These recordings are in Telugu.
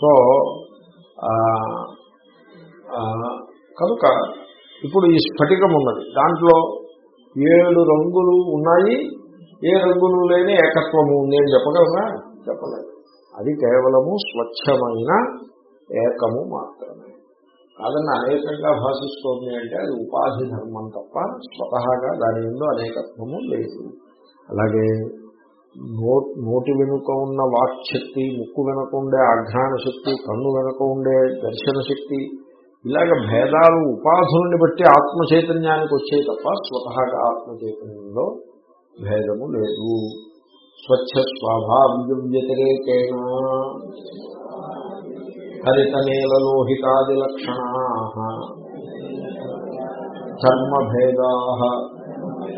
సో కనుక ఇప్పుడు ఈ స్ఫటికం ఉన్నది. దాంట్లో ఏడు రంగులు ఉన్నాయి. ఏ రంగులు లేని ఏకత్వము ఉంది అని చెప్పగలరా? చెప్పలేదు. అది కేవలము స్వచ్ఛమైన ఏకము మాత్రమే. కాదని అనేకంగా భాషిస్తోంది అంటే అది ఉపాధి ధర్మం తప్ప స్వతహాగా దాని ఎందు అనేకత్వము లేదు. అలాగే నోటి వెనుక ఉన్న వాక్శక్తి ముక్కు వెనుక ఉండే ఆఘ్రాణ శక్తి కన్ను వెనుక ఉండే దర్శన శక్తి ఇలాగ భేదాలు ఉపాధుల్ని బట్టి ఆత్మ చైతన్యానికి వచ్చే తప్ప స్వతహాగా ఆత్మ చైతన్యంలో భేదము లేదు. స్వచ్ఛ స్వాభావ్య వ్యతిరేకేణ హరిత నీలలోహితాది లక్షణా. ధర్మభేదా.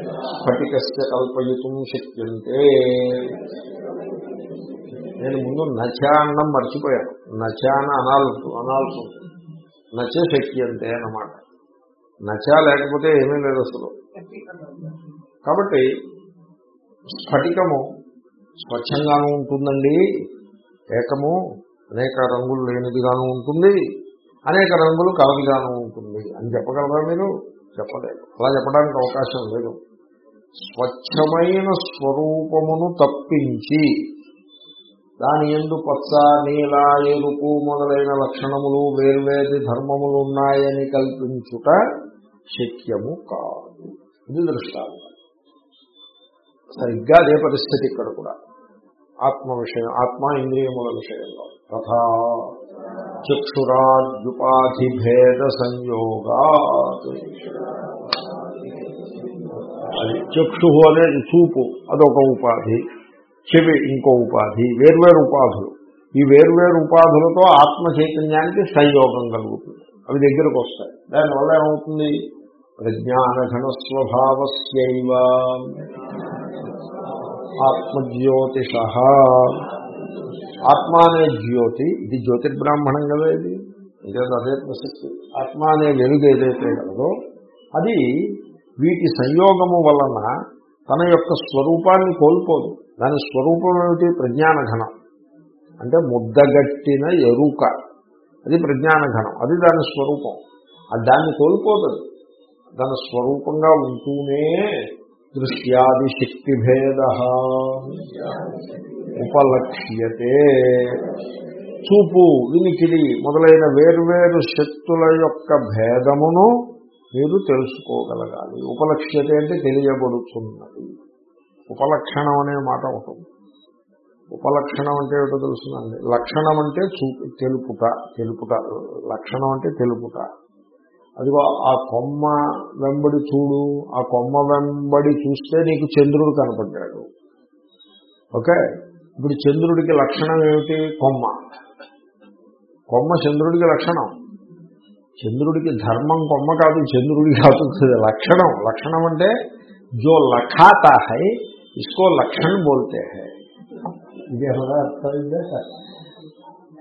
స్ఫటికస్య కల్పయుతం శక్యంతే. నేను ముందు నచ అన్నం మర్చిపోయాను. నచ అని అనాల్సి అనాల్సి. ఉంటుంది నచ శక్యంతే అన్నమాట. నచ లేకపోతే ఏమీ లేదు అసలు. కాబట్టి స్ఫటికము స్వచ్ఛంగానూ ఉంటుందండి. ఏకము అనేక రంగులు లేనిదిగాను ఉంటుంది. అనేక రంగులు కలదిగాను ఉంటుంది. అని చెప్పగలరా మీరు? చెప్పలేదు. అలా చెప్పడానికి అవకాశం లేదు. స్వచ్ఛమైన స్వరూపమును తప్పించి దాని ఎందు పచ్చ నీల ఎరుపు మొదలైన లక్షణములు వేర్వేరు ధర్మములు ఉన్నాయని కల్పించుట శక్యము కాదు. ఇది దృష్టాంతం. సరిగ్గా అదే పరిస్థితి ఇక్కడ కూడా. ఆత్మ విషయం ఆత్మ ఇంద్రియముల విషయంలో. తథా చక్షురాద్యుపాధిభేద సంయోగా అది చక్షు అనేది చూపు అదొక ఉపాధి చెవి ఇంకో ఉపాధి వేర్వేరు ఉపాధులు. ఈ వేర్వేరు ఉపాధులతో ఆత్మ చైతన్యానికి సంయోగం కలుగుతుంది. అవి దగ్గరకు వస్తాయి. దానివల్ల ఏమవుతుంది? ప్రజ్ఞానఘన స్వభావస్యవ ఆత్మజ్యోతిష. ఆత్మ అనే జ్యోతి ఇది జ్యోతిర్బ్రాహ్మణం కదా ఇది. ఇదే అదే ప్రసక్తి. ఆత్మ అనే వెలుగు ఏదైతే కలదో అది వీటి సంయోగము వలన తన యొక్క స్వరూపాన్ని కోల్పోదు. దాని స్వరూపం ఏమిటి? ప్రజ్ఞానఘనం. అంటే ముద్దగట్టిన ఎరుక. అది ప్రజ్ఞానఘనం. అది దాని స్వరూపం. అది దాన్ని కోల్పోతుంది. దాని స్వరూపంగా ఉంటూనే దృశ్యాది శక్తి భేద ఉపలక్ష్యతే. చూపు వినికిడి మొదలైన వేర్వేరు శక్తుల యొక్క భేదమును మీరు తెలుసుకోగలగాలి. ఉపలక్ష్యత అంటే తెలియబడుతున్నది. ఉపలక్షణం అనే మాట ఉంటుంది ఉపలక్షణం అంటే ఏమిటో తెలుస్తుందండి? లక్షణం అంటే చూ తెలుపుట తెలుపుట లక్షణం అంటే తెలుపుట. అదిగో ఆ కొమ్మ వెంబడి చూడు. ఆ కొమ్మ వెంబడి చూస్తే నీకు చంద్రుడు కనపడ్డాడు. ఓకే? ఇప్పుడు చంద్రుడికి లక్షణం ఏమిటి? కొమ్మ. కొమ్మ చంద్రుడికి లక్షణం. చంద్రుడికి ధర్మం కొమ్మ కాదు చంద్రుడికి కాదు. లక్షణం. లక్షణం అంటే జో లఖాతా హై ఇస్కో లక్షణ్ బోల్తే హై. ఇది ఏమైనా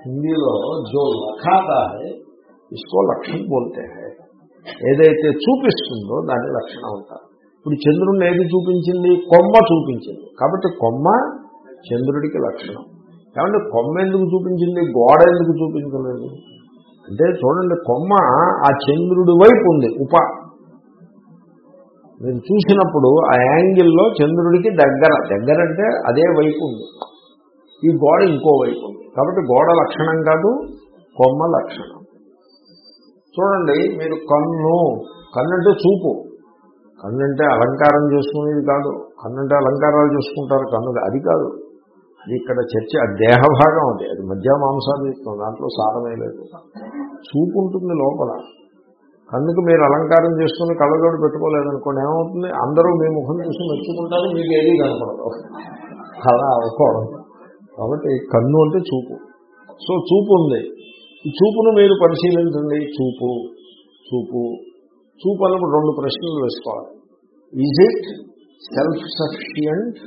హిందీలో జో లఖాతా హై ఇస్కో లక్షణ్ బోల్తే హై. ఏదైతే చూపిస్తుందో దాన్ని లక్షణం అంటారు. ఇప్పుడు చంద్రుడిని ఏది చూపించింది? కొమ్మ చూపించింది. కాబట్టి కొమ్మ చంద్రుడికి లక్షణం. కాబట్టి కొమ్మ ఎందుకు చూపించింది? గోడ ఎందుకు చూపించలేదు? అంటే చూడండి కొమ్మ ఆ చంద్రుడి వైపు ఉంది ఉప. మీరు చూసినప్పుడు ఆ యాంగిల్లో చంద్రుడికి దగ్గర దగ్గర అంటే అదే వైపు ఉంది. ఈ గోడ ఇంకో వైపు ఉంది. కాబట్టి గోడ లక్షణం కాదు కొమ్మ లక్షణం. చూడండి మీరు కన్ను కన్ను చూపు. కన్నంటే అలంకారం చేసుకునేది కాదు. కన్నంటే అలంకారాలు చేసుకుంటారు కన్ను అది కాదు. అది ఇక్కడ చర్చ అది దేహభాగం అది. అది మధ్య మాంసాలు ఇస్తుంది దాంట్లో సారమే లేదు. చూపు ఉంటుంది లోపల. కన్నుకు మీరు అలంకారం చేసుకుని కళ్ళజోడు పెట్టుకోలేదనుకోండి ఏమవుతుంది? అందరూ మీ ముఖం చూసి మెచ్చుకుంటారు మీకు ఏదీ కనపడదు. అలా అనుకోవడం. కాబట్టి కన్ను అంటే చూపు. సో చూపు ఉంది. ఈ చూపును మీరు పరిశీలించండి. చూపు చూపు. చూపు అన్నప్పుడు రెండు ప్రశ్నలు వేసుకోవాలి. Is it self sufficient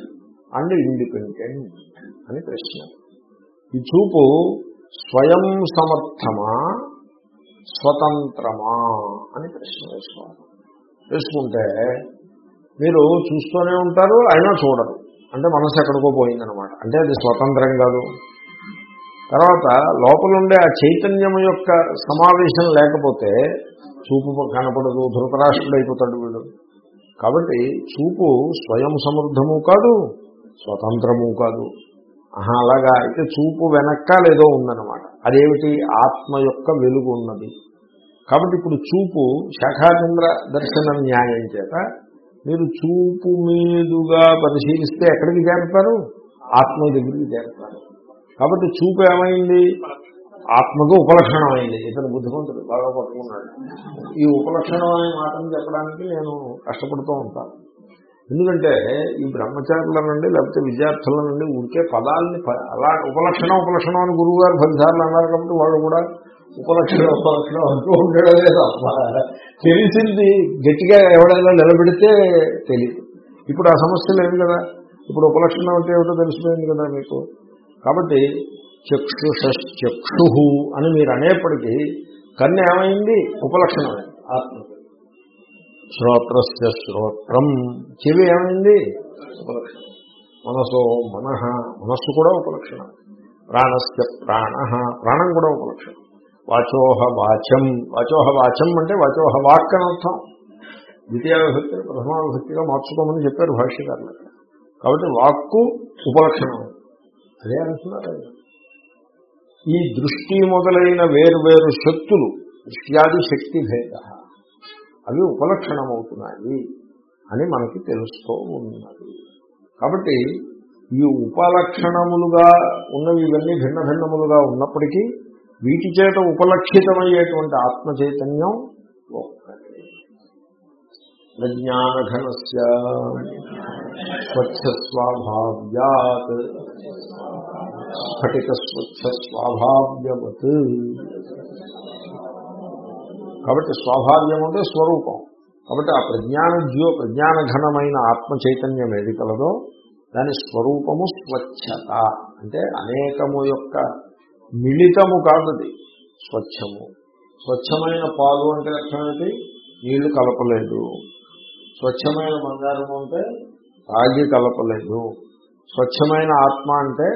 and independent అని ప్రశ్న. ఈ చూపు స్వయం సమర్థమా స్వతంత్రమా అని ప్రశ్న వేసుకోవాలి. వేసుకుంటే మీరు చూస్తూనే ఉంటారు అయినా చూడరు. అంటే మనసు ఎక్కడికో పోయిందనమాట అంటే అది స్వతంత్రం కాదు. తర్వాత లోపలుండే ఆ చైతన్యం యొక్క సమావేశం లేకపోతే చూపు కనపడదు ధృతరాష్ట్రుడు అయిపోతాడు వీడు. కాబట్టి చూపు స్వయం సమృద్ధము కాదు స్వతంత్రము కాదు. అలాగా. అయితే చూపు వెనక్కాలేదో ఉందన్నమాట. అదేమిటి? ఆత్మ యొక్క వెలుగు ఉన్నది. కాబట్టి ఇప్పుడు చూపు శాఖాచంద్ర దర్శన న్యాయం చేత మీరు చూపు మీదుగా పరిశీలిస్తే ఎక్కడికి చేరతారు? ఆత్మ దగ్గరికి చేరతారు. కాబట్టి చూపు ఏమైంది? ఆత్మకు ఉపలక్షణం అయింది ఇతను బుద్ధిమంతుడు బాగా పట్టుకున్నాడు. ఈ ఉపలక్షణం అనే మాటను చెప్పడానికి నేను కష్టపడుతూ ఉంటాను. ఎందుకంటే ఈ బ్రహ్మచారుల నుండి లేకపోతే విద్యార్థుల నుండి ఊరికే పదాలని అలా ఉపలక్షణం ఉపలక్షణం అని గురువు గారు పదిసార్లు అన్నారు కాబట్టి వాళ్ళు కూడా ఉపలక్షణ ఉపలక్షణం అంటూ ఉండడమే తప్ప తెలిసింది గట్టిగా ఎవడైనా నిలబెడితే తెలియదు ఇప్పుడు ఆ సమస్య లేదు కదా. ఇప్పుడు ఉపలక్షణం అంటే ఏమిటో తెలిసిపోయింది కదా మీకు. కాబట్టి చక్షుషక్షు అని మీరు అనేప్పటికీ కన్ను ఏమైంది? ఉపలక్షణమే ఆత్మకి. శ్రోత్రస్య శ్రోత్రం. చెవి ఏమైంది మనసో మనః. మనస్సు కూడా ఉపలక్షణం ప్రాణస్య ప్రాణ. ప్రాణం కూడా ఉపలక్షణం వాచోహ వాచం. వాచోహ వాచం అంటే వాచోహ వాక్ అని అర్థం. ద్వితీయ విభక్తి విభక్తిగా మార్చుకోమని చెప్పారు భాష్యకారులు. కాబట్టి వాక్కు ఉపలక్షణం. అదే అంటున్నారు ఈ దృష్టి మొదలైన వేరు శక్తులు దృష్ట్యాది శక్తి భేద అవి ఉపలక్షణమవుతున్నాయి అని మనకి తెలుస్తూ ఉన్నది. కాబట్టి ఈ ఉపలక్షణములుగా ఉన్నవి ఇవన్నీ భిన్న భిన్నములుగా ఉన్నప్పటికీ వీటి చేత ఉపలక్షితమయ్యేటువంటి ఆత్మ చైతన్యం ఒక్కటే. ప్రజ్ఞానఘనస్య స్వచ్ఛ స్వాభావ్యాత్ స్ఫటిక స్వచ్ఛ స్వాభావ్యవత్ కాబట్టి స్వాభావ్యం అంటే స్వరూపం. కాబట్టి ఆ ప్రజ్ఞాన జ్యో ప్రజ్ఞానఘనమైన ఆత్మ చైతన్యం ఏది కలదో దాని స్వరూపము స్వచ్ఛత. అంటే అనేకము యొక్క మిళితము కాదది స్వచ్ఛము. స్వచ్ఛమైన పాలు అంటే అర్థమేంటి నీళ్ళు కలపలేదు. స్వచ్ఛమైన బంగారం అంటే రాగి కలపలేదు. స్వచ్ఛమైన ఆత్మ అంటే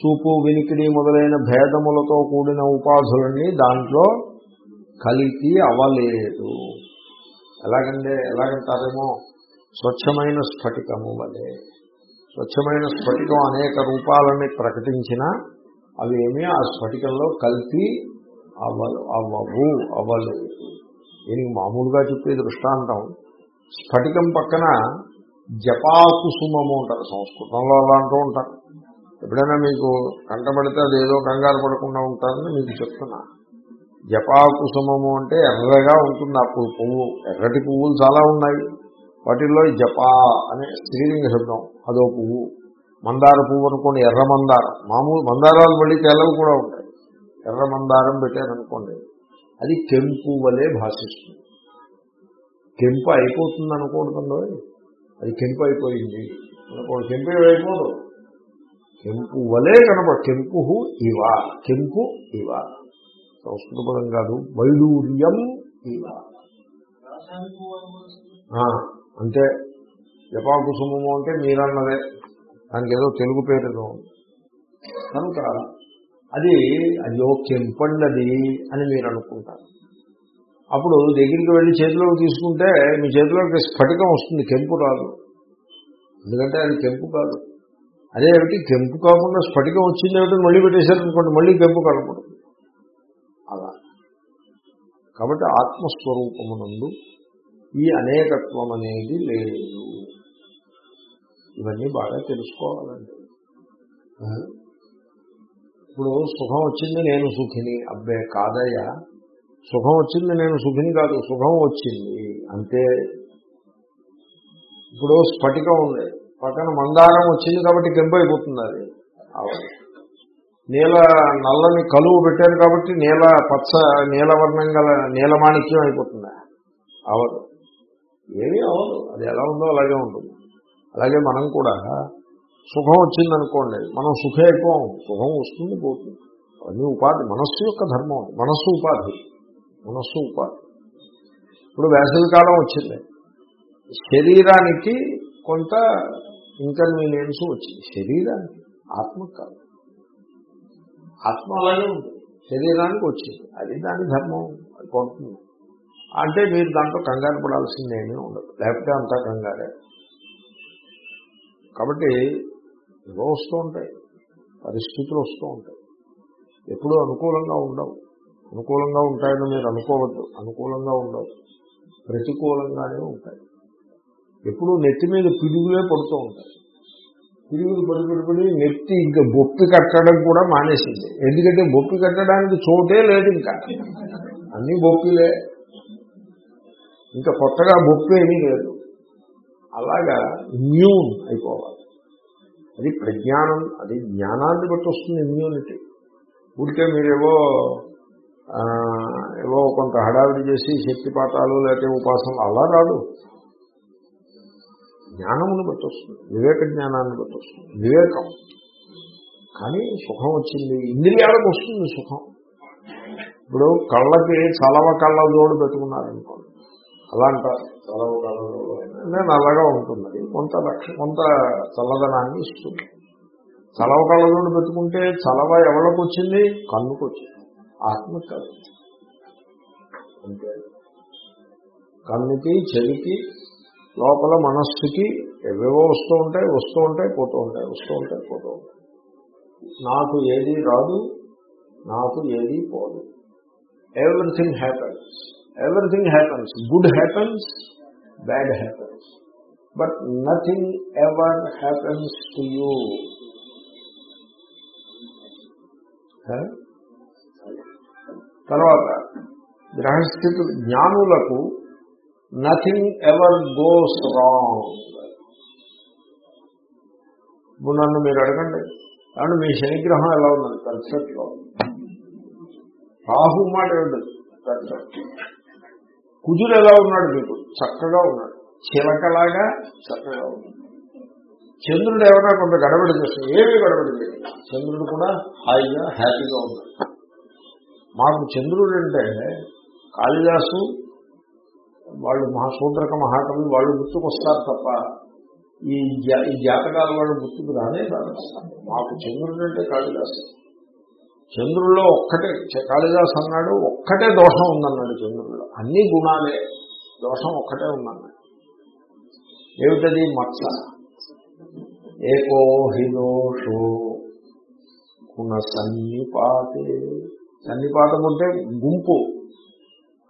చూపు వినికిడి మొదలైన భేదములతో కూడిన ఉపాధులన్నీ దాంట్లో కలిపి అవలేదు ఎలాగంటే ఎలాగంటారేమో స్వచ్ఛమైన స్ఫటికము వలె. స్వచ్ఛమైన స్ఫటికం అనేక రూపాలని ప్రకటించినా అవి ఏమీ ఆ స్ఫటికంలో కలిపి అవ్వలు అవ్వవు అవ్వలేదు. దీనికి మామూలుగా చెప్పే దృష్టాంతం స్ఫటికం పక్కన జపాకుసుమము ఉంటారు. సంస్కృతంలో అలా అంటూ ఉంటారు. ఎప్పుడైనా మీకు కంటపడితే అది ఏదో కంగారు పడకుండా ఉంటారని మీకు చెప్తున్నా. జపాకుసుమము అంటే ఎర్రగా ఉంటుంది. అప్పుడు పువ్వు ఎర్రటి పువ్వులు చాలా ఉన్నాయి. వాటిల్లో జపా అనే స్త్రీలింగ శబ్దం అదో పువ్వు. మందార పువ్వు అనుకోండి ఎర్ర మందారం. మామూలు మందారాలు మళ్ళీ తెల్లవి కూడా ఉంటాయి. ఎర్ర మందారం పెట్టారనుకోండి అది కెంపు వలె భాషిస్తుంది. కెంపు అయిపోతుంది అనకూడదండి అది కెంపు అయిపోయింది. అనుకోండి కెంపు అయిపోదు? కెంపు వలే కనపడు కెంపు ఇవా కెంపు ఇవా. సంస్కృత పదం కాదు వైడూర్యం. అంటే జపాకుసుమము అంటే మీరన్నదే. దానికి ఏదో తెలుగు పేరు ఏదో ఉంది. కనుక అది అయ్యో కెంపండది అని మీరు అనుకుంటారు అప్పుడు దగ్గరికి వెళ్ళి చేతిలోకి తీసుకుంటే మీ చేతిలోకి స్ఫటికం వస్తుంది కెంపు రాదు. ఎందుకంటే అది కెంపు కాదు. అదే ఏమిటి? కెంపు కాకుండా స్ఫటికం వచ్చింది ఏమిటి? మళ్ళీ పెట్టేశారనుకోండి మళ్ళీ కెంపు కనపడుతుంది అలా కాబట్టి ఆత్మస్వరూపమునందు ఈ అనేకత్వం అనేది లేదు. ఇవన్నీ బాగా తెలుసుకోవాలండి. ఇప్పుడు సుఖం వచ్చింది నేను సుఖిని. అబ్బే కాదయ్యా. సుఖం వచ్చింది నేను సుఖిని కాదు. సుఖం వచ్చింది. అంతే ఇప్పుడు స్ఫటికం ఉంది. పక్కన మందారం వచ్చింది కాబట్టి గెంపైపోతుంది అది. నీల నల్లని కలువు పెట్టారు కాబట్టి నీల పచ్చ నీలవర్ణం గల నీలమాణిక్యం అయిపోతుంది. అవదు. ఏమీ అవదు. అది ఎలా ఉందో అలాగే ఉంటుంది. అలాగే మనం కూడా సుఖం వచ్చిందనుకోండి మనం సుఖే అయిపోం సుఖం వస్తుంది పోతుంది. అవన్నీ ఉపాధి. మనస్సు యొక్క ధర్మం మనస్సు ఉపాధి. మనస్సు ఉపాధి. ఇప్పుడు వేసవి కాలం వచ్చింది. శరీరానికి కొంత ఇన్కన్వీనియన్స్ వచ్చింది. శరీరానికి ఆత్మ కాదు ఆత్మ అలాగే ఉంది. శరీరానికి వచ్చింది. అది దాని ధర్మం. అది పోతుంది అంటే మీరు దాంట్లో కంగారు పడాల్సిందేమీ ఉండదు. లేకపోతే అంతా కంగారే. కాబట్టి ఏవో వస్తూ ఉంటాయి. పరిస్థితులు వస్తూ ఉంటాయి. ఎప్పుడూ అనుకూలంగా ఉండవు. అనుకూలంగా ఉంటాయని మీరు అనుకోవద్దు. అనుకూలంగా ఉండవు. ప్రతికూలంగానే ఉంటాయి. ఎప్పుడూ నెత్తి మీద పిడుగులే పడుతూ ఉంటాయి. పిడుగులు పడి పడి పడి నెత్తి ఇంకా బొప్పి కట్టడం కూడా మానేసింది. ఎందుకంటే బొప్పి కట్టడానికి చోటే లేదు ఇంకా. అన్ని బొప్పిలే. ఇంకా కొత్తగా బొప్పి ఏమీ లేదు. అలాగా ఇమ్యూన్ అయిపోవాలి. అది ప్రజ్ఞానం అది జ్ఞానాన్ని బట్టి వస్తుంది ఇమ్యూనిటీ ఊరికే మీరేవో ఏవో కొంత హడావిడి చేసి శక్తిపాతాలు లేకపోతే ఉపాసనలు అలా రాదు జ్ఞానమును బట్టి వస్తుంది. వివేక జ్ఞానాన్ని బట్టి వస్తుంది. వివేకం. కానీ సుఖం వచ్చింది. ఇంద్రియాలకు వస్తుంది సుఖం. ఇప్పుడు కళ్ళకి చలవ కళ్ళ జోడు పెట్టుకున్నారనుకోండి. అలా అంటారు చలవ కళ్ళ జోడు నేను అలాగా ఉంటుంది కొంత రక్ష కొంత చల్లదనాన్ని ఇస్తుంది. చలవ కళ్ళ జోడు పెట్టుకుంటే చలవ ఎవరికి వచ్చింది? కన్నుకు వచ్చింది. ఆత్మకి కాదు అంటే కన్నుకి చెవికి లోపల మనస్సుకి ఎవేవో వస్తూ ఉంటాయి వస్తూ ఉంటాయి పోతూ ఉంటాయి వస్తూ ఉంటాయి పోతూ ఉంటాయి. నాకు ఏది రాదు నాకు ఏది పోదు. Everything happens everything happens good happens bad happens but nothing ever happens to you తర్వాత గ్రహస్థితులు జ్ఞానులకు నథింగ్ ఎవర్ గోస్ రాంగ్ ఇప్పుడు నన్ను మీరు అడగండి. కాబట్టి మీ శనిగ్రహం ఎలా ఉందండి పర్ఫెక్ట్లో రాహు మాట ఉండదు పర్ఫెక్ట్ కుజుడు ఎలా ఉన్నాడు మీకు? చక్కగా ఉన్నాడు. చిలకలాగా చక్కగా ఉన్నాడు. చంద్రుడు ఏమైనా కొంత గడబడి చేస్తుంది? ఏమీ గడబడి లేదు చంద్రుడు కూడా హాయిగా హ్యాపీగా ఉన్నాడు. మాకు చంద్రుడు అంటే కాళిదాసు వాళ్ళు మహాశూద్రక మహాకవి వాళ్ళు గుర్తుకొస్తారు తప్ప ఈ ఈ జాతకాల వాళ్ళు గుర్తుకు రానే రాదు మాకు చంద్రుడు అంటే కాళిదాసు. చంద్రుల్లో ఒక్కటే కాళిదాస్ కాళిదాసు అన్నాడు ఒక్కటే దోషం ఉందన్నాడు చంద్రుల్లో. అన్ని గుణాలే దోషం ఒక్కటే ఉందన్నాడు. ఏమిటది? మత్స. ఏకో హి దోషో గుణ సన్నిపాతే. సన్నిపాతం అంటే గుంపు.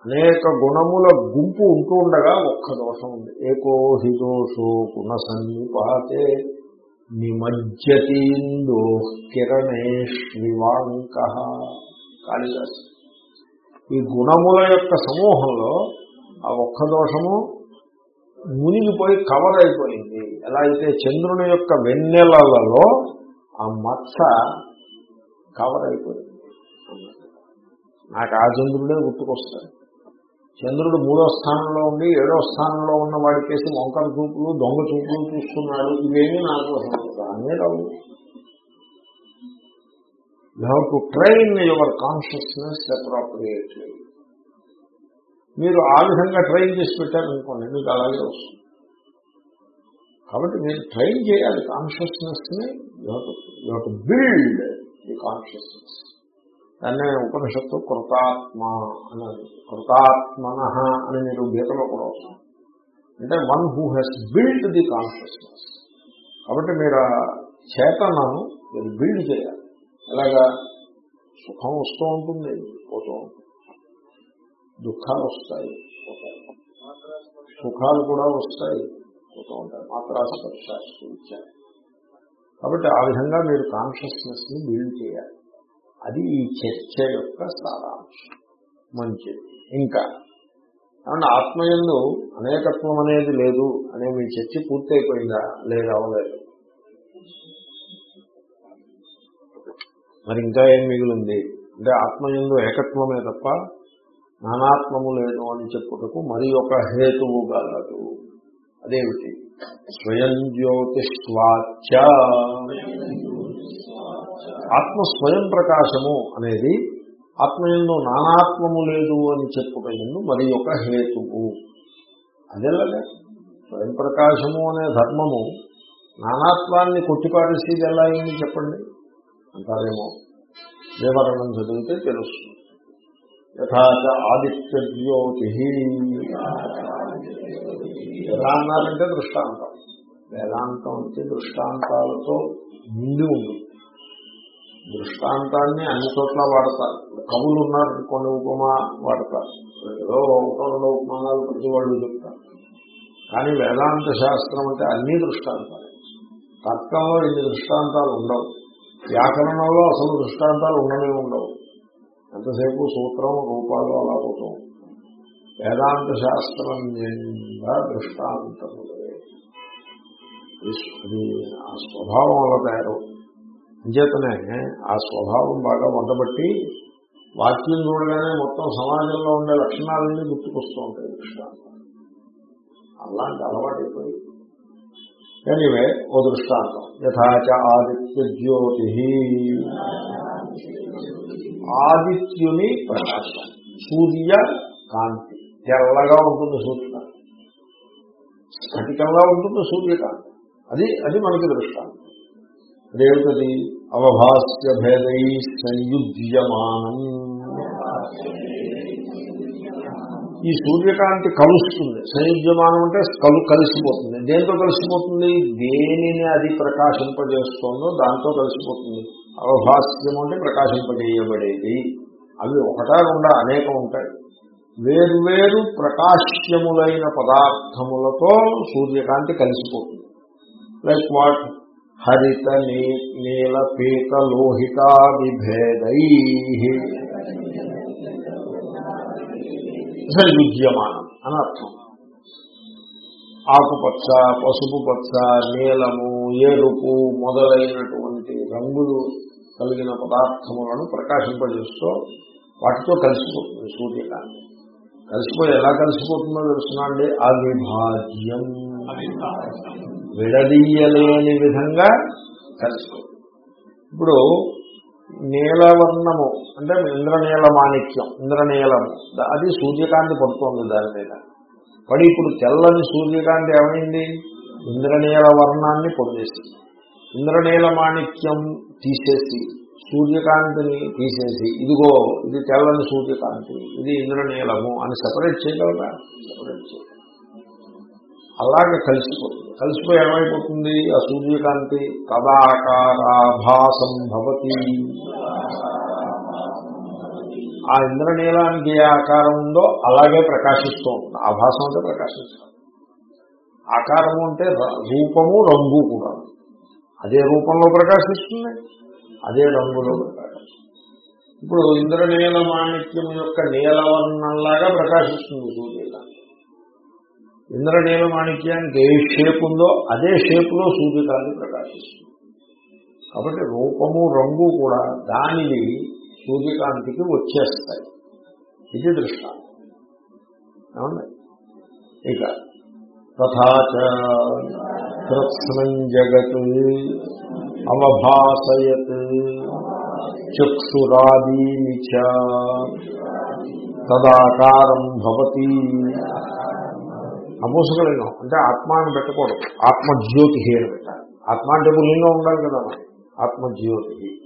అనేక గుణముల గుంపు ఉంటూ ఉండగా ఒక్క దోషం ఉంది. ఏకో హి దోషో గుణ సన్నిపాతే నిమజ్జతీందో కిరణేష్వాంక కాళిదాసు. ఈ గుణముల యొక్క సమూహంలో ఆ ఒక్క దోషము మునిగిపోయి కవర్ అయిపోయింది. ఎలా అయితే చంద్రుని యొక్క వెన్నెలలో ఆ మచ్చ కవర్ అయిపోయింది. నాకు ఆ చంద్రుడే గుర్తుకొస్తాడు. చంద్రుడు మూడో స్థానంలో ఉండి ఏడో స్థానంలో ఉన్న వాడి వాడికేసి వంకర చూపులు దొంగ చూపులు చూస్తున్నాడు. ఇవేమీ నాకు అసలు రానే రావు. You have to train your consciousness appropriately మీరు ఆ విధంగా ట్రైన్ చేసి పెట్టారనుకోండి మీకు అలాగే వస్తుంది. కాబట్టి మీరు ట్రైన్ చేయాలి కాన్షియస్నెస్ని. You to build the consciousness దాన్నే ఉపనిషత్తు కృతాత్మ అని కృతాత్మన అని మీరు గీతలో కూడా వస్తుంది అంటే one who has build the consciousness. కాబట్టి మీరు ఆ చేతనను మీరు బిల్డ్ చేయాలి. ఎలాగా? సుఖం వస్తూ ఉంటుంది పోతూ ఉంటుంది. దుఃఖాలు వస్తాయి సుఖాలు కూడా వస్తాయి పోతూ ఉంటాయి. మాత్రాస్పర్శాస్తు ఇచ్చారు. కాబట్టి ఆ విధంగా మీరు కాన్షియస్నెస్ని బిల్డ్ చేయాలి. అది ఈ చర్చ యొక్క సారాంశం. మంచిది. ఇంకా కాబట్టి ఆత్మయందు అనేకత్వం అనేది లేదు అనే మీ చర్చ పూర్తయిపోయిందా? లేదు అవ్వలేదు? మరి ఇంకా ఏం మిగిలింది? అంటే ఆత్మయందు ఏకత్వమే తప్ప నానాత్మము లేదు అని చెప్పుటకు మరి ఒక హేతువు గలదు. అదేమిటి? స్వయం జ్యోతిష్వాచ. ఆత్మ స్వయం ప్రకాశము అనేది ఆత్మయంలో నానాత్మము లేదు అని చెప్పుటందు మరి యొక్క హేతువు. అదేలాగా స్వయం ప్రకాశము అనే ధర్మము నానాత్వాన్ని కొట్టిపారేసేది ఎలా అయింది చెప్పండి? అంటారేమో వివరణం చదివితే తెలుస్తుంది. యథాచ ఆదిత్య జ్యోతి ఎలా అన్నారంటే దృష్టాంతం. వేదాంతం అంటే దృష్టాంతాలతో నిండి ఉంది దృష్టాంతాన్ని అన్ని చోట్ల వాడతారు కవులు ఉన్నారు కొన్ని ఉపమా వాడతారు ఏదో ఒకటో రెండో ఉపమానాలు ప్రతి వాళ్ళు చెప్తారు కానీ వేదాంత శాస్త్రం అంటే అన్ని దృష్టాంతాలు. తర్కంలో ఇన్ని దృష్టాంతాలు ఉండవు. వ్యాకరణంలో అసలు దృష్టాంతాలు ఉండనే ఉండవు. ఎంతసేపు సూత్రం రూపాలు అలా పోతూ వేదాంత శాస్త్రం నిండా దృష్టాంతములే. అది ఆ స్వభావం అలా తయారు అంచేతనే ఆ స్వభావం బాగా వండబట్టి వాక్యం చూడగానే మొత్తం సమాజంలో ఉండే లక్షణాలన్నీ గుర్తుకొస్తూ ఉంటాయి. దృష్టాంతం అలాంటి అలవాటైపోయి. ఎనివే ఓ దృష్టాంతం. యథాచ ఆదిత్య జ్యోతి ఆదిత్యుని ప్రకాశం. సూర్య కాంతి. తెల్లగా ఉంటుంది సూర్యకాంతి స్ఫటికంగా ఉంటుంది సూర్యకాంతి అది అది మనకి దృష్టాంతం. అదేమిటది? అవభాస్య భేదై సంయుజ్యమానం. ఈ సూర్యకాంతి కలుస్తుంది. సంయుజ్యమానం అంటే కలు కలిసిపోతుంది. దేంతో కలిసిపోతుంది? దేనిని అది ప్రకాశింపజేస్తుందో దాంతో కలిసిపోతుంది. అవభాస్యం అంటే ప్రకాశింపజేయబడేది. అవి ఒకటా గుండా అనేకం ఉంటాయి. వేర్వేరు ప్రకాశ్యములైన పదార్థములతో సూర్యకాంతి కలిసిపోతుంది. Like what? హరిత నీల పీత లోహితా విభేదై. విద్యమానం అని అర్థం. ఆకుపచ్చ పసుపు పచ్చ నీలము ఏరుపు మొదలైనటువంటి రంగులు కలిగిన పదార్థములను ప్రకాశింపజేస్తూ వాటితో కలిసిపోతుంది సూర్యకాంతి కలిసిపోయి ఎలా కలిసిపోతుందో తెలుసునండి అవిభాజ్యం. విడదీయలేని విధంగా కలిసిపోతుంది ఇప్పుడు నీలవర్ణము అంటే ఇంద్రనీల మాణిక్యం ఇంద్రనీలము అది సూర్యకాంతి పడుతోంది దాని మీద. పడి ఇప్పుడు తెల్లని సూర్యకాంతి ఏమైంది? ఇంద్రనీల వర్ణాన్ని పొందేసి ఇంద్రనీల మాణిక్యం తీసేసి సూర్యకాంతిని తీసేసి ఇదిగో ఇది తెల్లని సూర్యకాంతి ఇది ఇంద్రనీలము అని సెపరేట్ చేయగలరా? సెపరేట్ చేయాలి అలాగే కలిసిపోతుంది కలిసిపోయి ఏమైపోతుంది? ఆ సూర్యకాంతి తదాకారాభాసం భవతి. ఆ ఇంద్రనీలానికి ఏ ఆకారం ఉందో అలాగే ప్రకాశిస్తూ ఉంటుంది. ఆభాసం అంటే ప్రకాశిస్తాం ఆకారము అంటే రూపము రంగు కూడా. అదే రూపంలో ప్రకాశిస్తుంది అదే రంగులో ప్రకాశిస్తుంది. ఇప్పుడు ఇంద్రనీల మాణిక్యం యొక్క నీలవర్ణంలాగా ప్రకాశిస్తుంది సూర్యకాంతి. ఇంద్రనీల మాణిక్యానికి ఏ షేప్ ఉందో అదే షేపులో సూర్యకాంతి ప్రకాశిస్తుంది. కాబట్టి రూపము రంగు కూడా దానివి సూర్యకాంతికి వచ్చేస్తాయి. ఇది దృష్టాంతం. ఏమండి? ఇక తథాచత్స్నం జగత్ అవభాసయత్ చక్షురాదీని తదాకారం భవతి అమూసకలింగం అంటే ఆత్మాన్ని పెట్టకూడదు. ఆత్మజ్యోతి అని పెట్టాలి. ఆత్మ అంటే లింగం ఉండాలి కదా ఆత్మజ్యోతి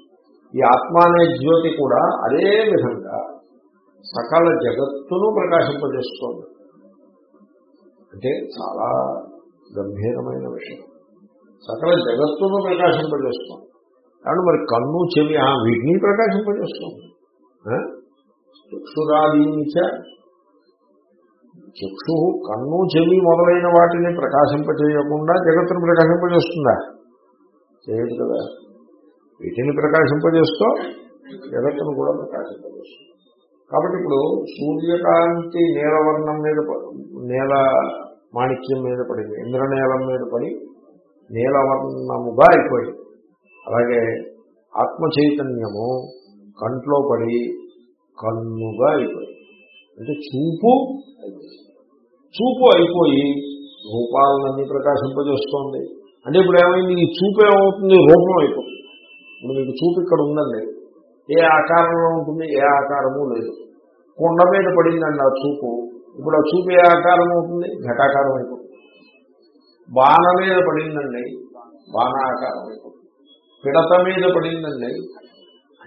ఈ ఆత్మ అనే జ్యోతి కూడా అదే విధంగా సకల జగత్తును ప్రకాశింపజేస్తోంది. అంటే చాలా గంభీరమైన విషయం. సకల జగత్తును ప్రకాశింపజేస్తోంది. కాబట్టి మరి కన్ను చెవి వీటిని ప్రకాశింపజేస్తోంది. చక్షురాదీనిచ చక్షు కన్ను చెవి మొదలైన వాటిని ప్రకాశింపజేయకుండా జగత్తును ప్రకాశింపజేస్తుందా? చేయదు కదా. వీటిని ప్రకాశింపజేస్తూ జగత్తును కూడా ప్రకాశింపజేస్తుంది. కాబట్టి ఇప్పుడు సూర్యకాంతి నీలవర్ణం మీద నేల మాణిక్యం మీద పడింది ఇంద్రనీలం మీద పడి నీలవర్ణముగా అయిపోయింది. అలాగే ఆత్మ చైతన్యము కంట్లో పడి కన్నుగా అయిపోయింది. అంటే చూపు చూపు అయిపోయి రూపాలన్నీ ప్రకాశింపజేస్తోంది. అంటే ఇప్పుడు ఏమైంది? ఈ చూపు ఏమవుతుంది? రూపం అయిపోతుంది. ఇప్పుడు మీకు చూపు ఇక్కడ ఉందండి. ఏ ఆకారంలో ఉంటుంది? ఏ ఆకారము లేదు. కొండ మీద పడిందండి ఆ చూపు. ఇప్పుడు ఆ చూపు ఏ ఆకారం అవుతుంది? ఘటాకారం అయిపోతుంది. బాణ మీద పడిందండి. బాణ ఆకారం అయిపోతుంది. పిడత మీద పడిందండి.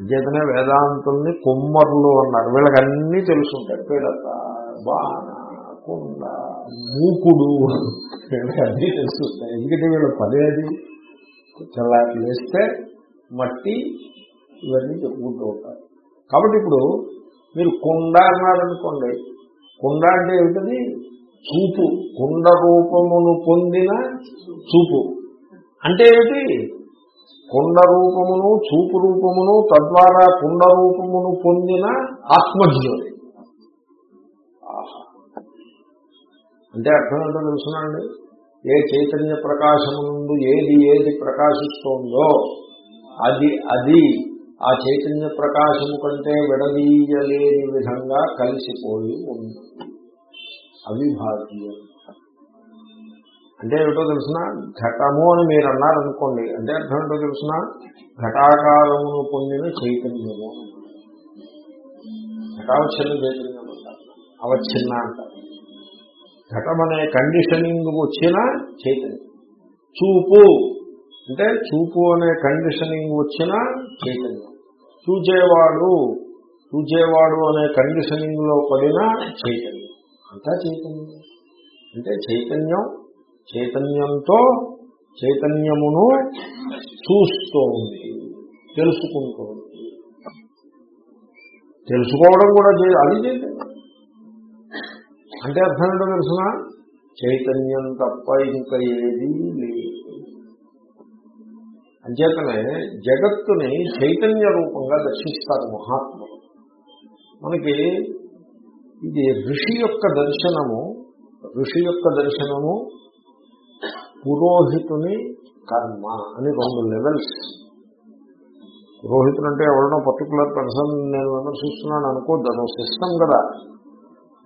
అంచేతనే వేదాంతుల్ని కుమ్మరులు అన్నారు. వీళ్ళకి అన్నీ తెలుసుంటాయి. పిడత బాణ కుండ మూకుడు వీళ్ళకి అన్నీ తెలుసుంటాయి. ఎందుకంటే వీళ్ళ పదేది చల్లారి వేస్తే మట్టి ఇవన్నీ చెప్పుకుంటూ ఉంటారు. కాబట్టి ఇప్పుడు మీరు కుండ అన్నారనుకోండి కుండ అంటే ఏమిటది? చూపు. కుండ రూపమును పొందిన చూపు. అంటే ఏమిటి? కుండ రూపమును చూపు రూపమును తద్వారా కుండ రూపమును పొందిన ఆత్మజ్యోతి అంటే అర్థం ఏంటో తెలుసునండి ఏ చైతన్య ప్రకాశము నుండి ఏది ఏది ప్రకాశిస్తోందో అది అది ఆ చైతన్య ప్రకాశము కంటే విడదీయలేని విధంగా కలిసిపోయి ఉంది. అవిభాగ్యం అంటే ఏమిటో తెలిసిన? ఘటము అని మీరు అన్నారనుకోండి అంటే అర్థం ఏంటో తెలిసిన? ఘటాకారమును పొందిన చైతన్యము. ఘటావచ్ఛిన్న చైతన్యం అంటారు. అవచ్ఛిన్న అంటారు. ఘటం అనే కండిషనింగ్ వచ్చిన చైతన్యం. చూపు. అంటే చూపు అనే కండిషనింగ్ వచ్చిన చైతన్యం. చూచేవాడు చూచేవాడు అనే కండిషనింగ్లో పడిన చైతన్యం. అంతా చైతన్యం. అంటే చైతన్యం చైతన్యంతో చైతన్యమును చూస్తోంది. తెలుసుకుంటోంది తెలుసుకోవడం కూడా చే- అది చైతన్యం అంటే అర్థం ఏంటో తెలుసిన? చైతన్యం తప్ప ఇంకా ఏది లేదు. అంచేతనే జగత్తుని చైతన్య రూపంగా దర్శిస్తారు మహాత్ములు. మనకి ఇది ఋషి యొక్క దర్శనము ఋషి యొక్క దర్శనము పురోహితుని కర్మ అని రెండు లెవెల్స్ పురోహితుడు అంటే ఎవరినో పర్టికులర్ పర్సన్ నేను విమర్శిస్తున్నాను అనుకోద్దు అదో సిస్టమ్ కదా.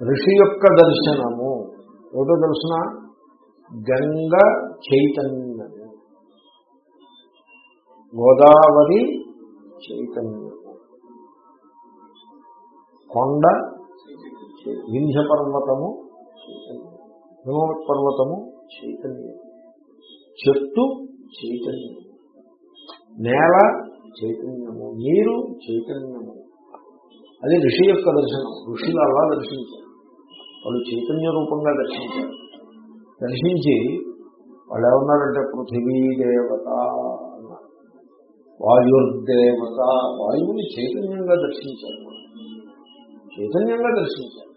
ఋషి యొక్క దర్శనము ఏదో తెలుసిన? గంగ చైతన్యము. గోదావరి చైతన్యము. కొండ వింధ్య పర్వతము చైతన్యం హిమవత్ పర్వతము చైతన్యము. చెట్టు చైతన్యము. నేల చైతన్యము. నీరు చైతన్యము. అది ఋషి యొక్క దర్శనం. ఋషులు అలా దర్శించారు. వాళ్ళు చైతన్య రూపంగా దర్శించారు. దర్శించి వాళ్ళు ఏమన్నారంటే పృథివీ దేవత అన్నారు. వాయుర్దేవత వాయువుని చైతన్యంగా దర్శించారు చైతన్యంగా దర్శించారు.